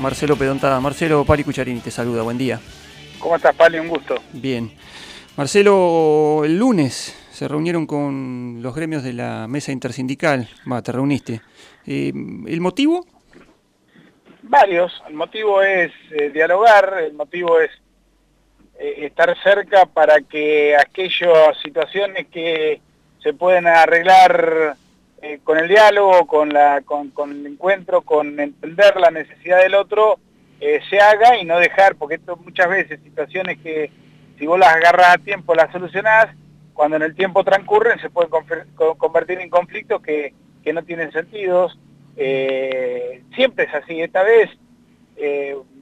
Marcelo Pedontada. Marcelo Pali Cucharini te saluda, buen día. ¿Cómo estás, Pali? Un gusto. Bien. Marcelo, el lunes se reunieron con los gremios de la mesa intersindical. Va, te reuniste. Eh, ¿El motivo? Varios. El motivo es eh, dialogar, el motivo es eh, estar cerca para que aquellas situaciones que se pueden arreglar eh, con el diálogo, con, la, con, el encuentro, con entender la necesidad del otro, eh, se haga y no dejar, porque esto muchas veces situaciones que si vos las agarras a tiempo las solucionás, cuando en el tiempo transcurren se pueden convertir en conflictos que, que no tienen sentidos. Eh, siempre es así, esta vez,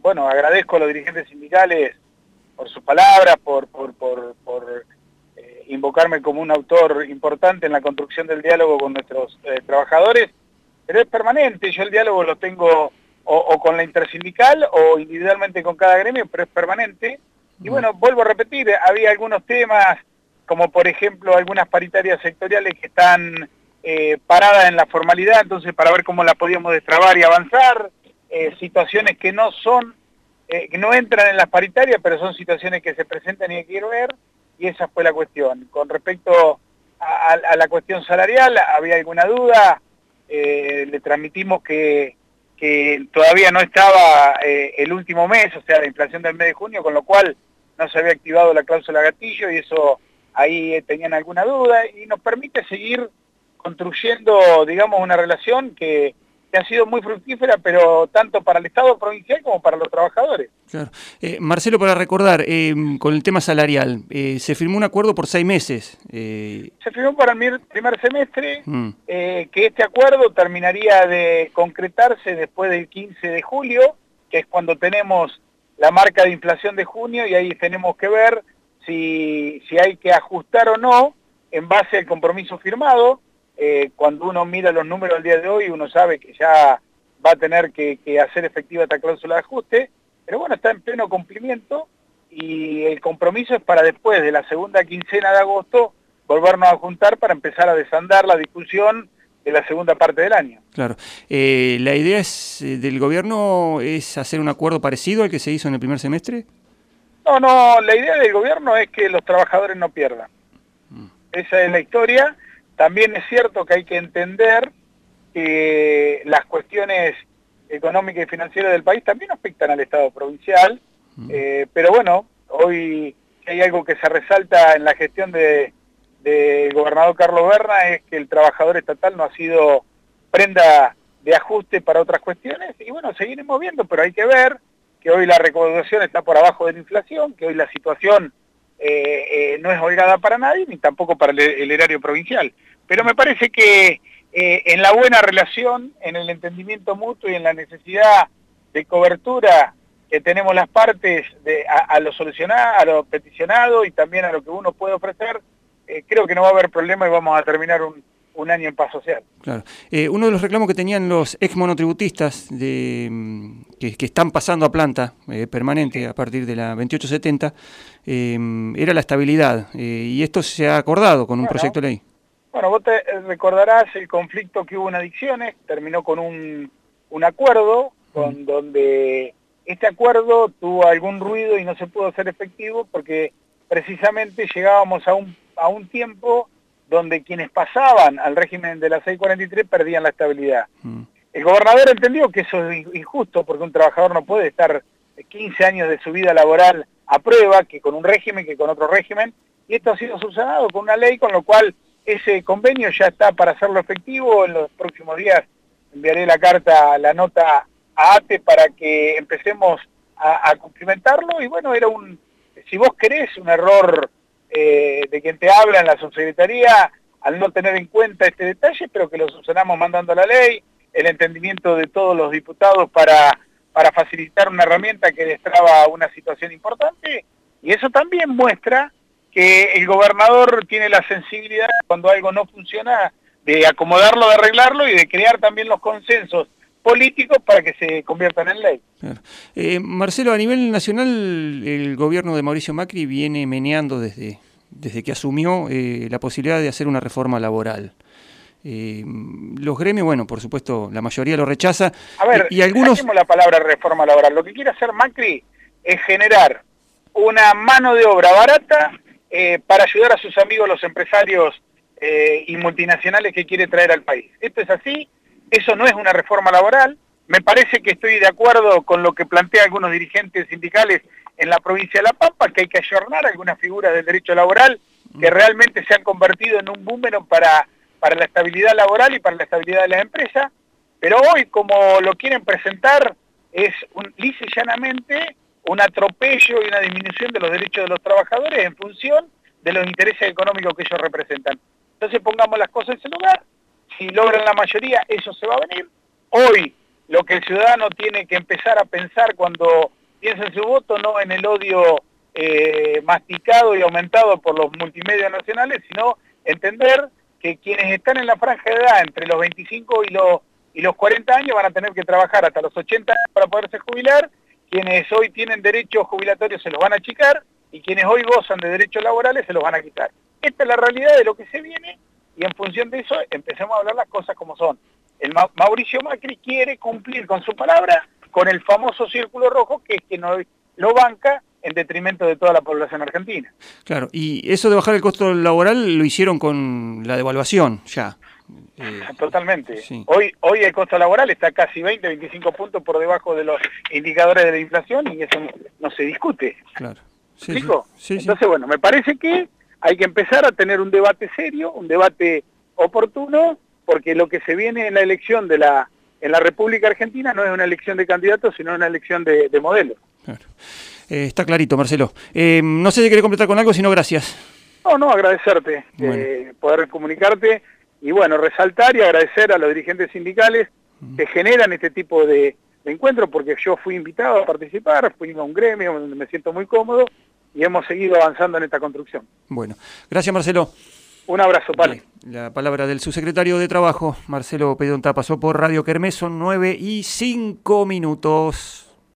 bueno, agradezco a los dirigentes sindicales por sus palabras, por, por, por, por invocarme como un autor importante en la construcción del diálogo con nuestros eh, trabajadores, pero es permanente, yo el diálogo lo tengo o, con la intersindical o individualmente con cada gremio, pero es permanente. Y bueno, vuelvo a repetir, había algunos temas, como por ejemplo algunas paritarias sectoriales que están eh, paradas en la formalidad, entonces para ver cómo la podíamos destrabar y avanzar, eh, situaciones que no son, que no entran en las paritarias, pero son situaciones que se presentan y que quiero ver, y esa fue la cuestión. Con respecto a, la cuestión salarial, había alguna duda, eh, le transmitimos que, que, todavía no estaba eh, el último mes, o sea, la inflación del mes de junio, con lo cual no se había activado la cláusula gatillo y eso ahí tenían alguna duda y nos permite seguir construyendo, digamos, una relación que, que ha sido muy fructífera, pero tanto para el Estado provincial como para los trabajadores. Claro. Eh, Marcelo, para recordar, eh, con el tema salarial, eh, se firmó un acuerdo por seis meses. Se firmó para el primer semestre, mm. que este acuerdo terminaría de concretarse después del 15 de julio, que es cuando tenemos la marca de inflación de junio, y ahí tenemos que ver si, si hay que ajustar o no en base al compromiso firmado. Eh, cuando uno mira los números al día de hoy, uno sabe que ya va a tener que, hacer efectiva esta cláusula de ajuste, pero bueno, está en pleno cumplimiento y el compromiso es para después de la segunda quincena de agosto volvernos a juntar para empezar a desandar la discusión de la segunda parte del año. Claro. Eh, ¿La idea es, eh, del gobierno es hacer un acuerdo parecido al que se hizo en el primer semestre? No, no, la idea del gobierno es que los trabajadores no pierdan. Mm. Esa es la historia también es cierto que hay que entender que las cuestiones económicas y financieras del país también afectan al Estado provincial, mm. eh, pero bueno, hoy hay algo que se resalta en la gestión del de gobernador Carlos Berna es que el trabajador estatal no ha sido prenda de ajuste para otras cuestiones y bueno, seguiremos viendo, pero hay que ver que hoy la recaudación está por abajo de la inflación, que hoy la situación eh, eh, no es holgada para nadie, ni tampoco para el, erario provincial. Pero me parece que eh, en la buena relación, en el entendimiento mutuo y en la necesidad de cobertura que tenemos las partes a, lo solucionado, a lo peticionado y también a lo que uno puede ofrecer, creo que no va a haber problema y vamos a terminar un, un año en paz social. Claro. Eh, uno de los reclamos que tenían los ex monotributistas de, mm, que, están pasando a planta eh, permanente a partir de la 2870 eh, era la estabilidad y esto se ha acordado con un proyecto de ley. Bueno, vos te recordarás el conflicto que hubo en adicciones, terminó con un, un acuerdo con donde este acuerdo tuvo algún ruido y no se pudo hacer efectivo porque precisamente llegábamos a un, a un tiempo donde quienes pasaban al régimen de la 643 perdían la estabilidad. Mm. El gobernador entendió que eso es injusto porque un trabajador no puede estar 15 años de su vida laboral a prueba que con un régimen que con otro régimen y esto ha sido subsanado con una ley con lo cual ese convenio ya está para hacerlo efectivo en los próximos días enviaré la carta, la nota a ATE para que empecemos a, a cumplimentarlo y bueno, era un, si vos querés, un error eh, de quien te habla en la subsecretaría al no tener en cuenta este detalle, pero que lo subsanamos mandando la ley, el entendimiento de todos los diputados para, para facilitar una herramienta que destraba una situación importante, y eso también muestra que el gobernador tiene la sensibilidad cuando algo no funciona de acomodarlo, de arreglarlo y de crear también los consensos políticos para que se conviertan en ley. Eh, Marcelo, a nivel nacional el gobierno de Mauricio Macri viene meneando desde, desde que asumió eh, la posibilidad de hacer una reforma laboral. Eh, los gremios, bueno, por supuesto, la mayoría lo rechaza. A ver, y, algunos... la palabra reforma laboral. Lo que quiere hacer Macri es generar una mano de obra barata eh, para ayudar a sus amigos los empresarios eh, y multinacionales que quiere traer al país. Esto es así, eso no es una reforma laboral. Me parece que estoy de acuerdo con lo que plantean algunos dirigentes sindicales en la provincia de La Pampa, que hay que ayornar algunas figuras del derecho laboral que mm. realmente se han convertido en un boomerang para para la estabilidad laboral y para la estabilidad de las empresas, pero hoy como lo quieren presentar es un, lisa y llanamente un atropello y una disminución de los derechos de los trabajadores en función de los intereses económicos que ellos representan. Entonces pongamos las cosas en ese lugar, si logran la mayoría eso se va a venir. Hoy lo que el ciudadano tiene que empezar a pensar cuando piensa en su voto no en el odio eh, masticado y aumentado por los multimedios nacionales, sino entender que quienes están en la franja de edad entre los 25 y los, y los 40 años van a tener que trabajar hasta los 80 años para poderse jubilar, quienes hoy tienen derechos jubilatorios se los van a achicar y quienes hoy gozan de derechos laborales se los van a quitar. Esta es la realidad de lo que se viene y en función de eso empecemos a hablar las cosas como son. El Mauricio Macri quiere cumplir con su palabra con el famoso círculo rojo que es que no lo banca en detrimento de toda la población argentina. Claro, y eso de bajar el costo laboral lo hicieron con la devaluación ya. Eh, Totalmente. Hoy, hoy el costo laboral está casi 20, 25 puntos por debajo de los indicadores de la inflación y eso no, se discute. Claro. Sí, sí, Entonces, bueno, me parece que hay que empezar a tener un debate serio, un debate oportuno, porque lo que se viene en la elección de la en la República Argentina no es una elección de candidatos, sino una elección de, de modelos. Claro. Eh, está clarito, Marcelo. Eh, no sé si quiere completar con algo, sino gracias. No, no, agradecerte, eh, poder comunicarte y bueno, resaltar y agradecer a los dirigentes sindicales que generan este tipo de, encuentros, porque yo fui invitado a participar, fui a un gremio donde me siento muy cómodo y hemos seguido avanzando en esta construcción. Bueno, gracias Marcelo. Un abrazo, Pali. La palabra del subsecretario de Trabajo, Marcelo Pedonta, pasó por Radio Kermés, son 9 y 5 minutos.